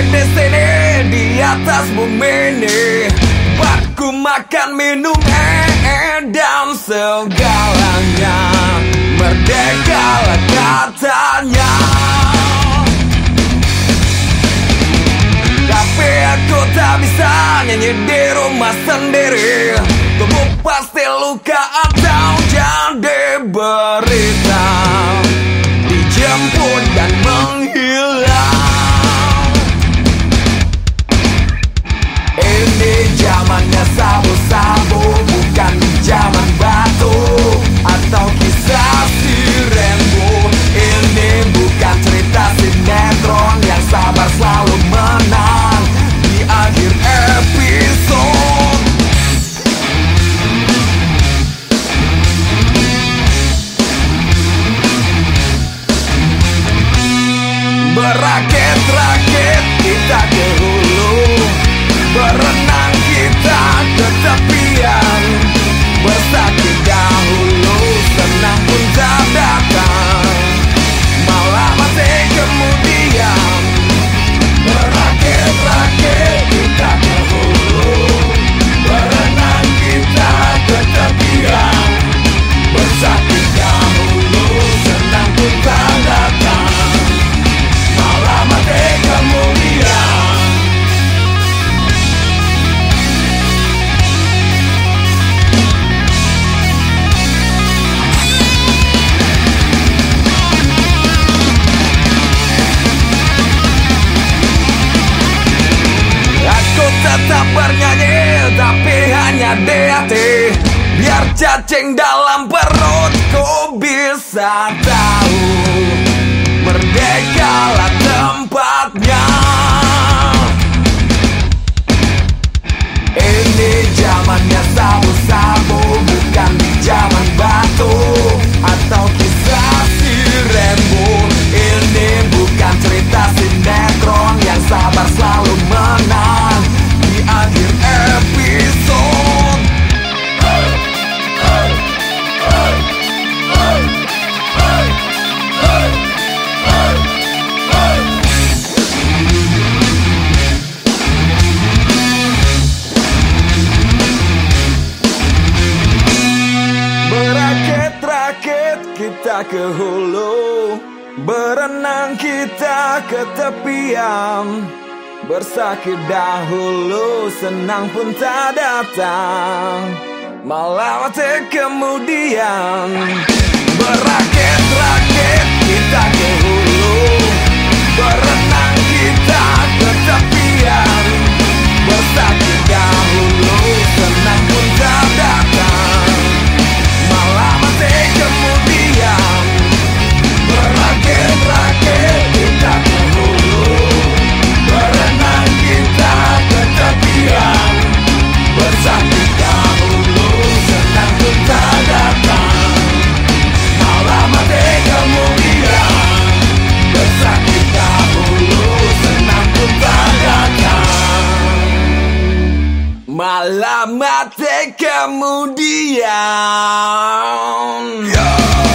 sini di atas bumi ini Aku makan minum eh, dan segalanya. Merdeka katanya. Tapi aku tak bisa nyanyi di rumah sendiri. Tubuh pasti luka Berakit-rakit kita ke hulu Biar cacing dalam perutku bisa tahu Merdeka lah tempatnya kita ke hulu Berenang kita ke tepian. Bersakit dahulu senang pun tak datang. Malah kemudian Berakit-rakit mati kemudian yeah.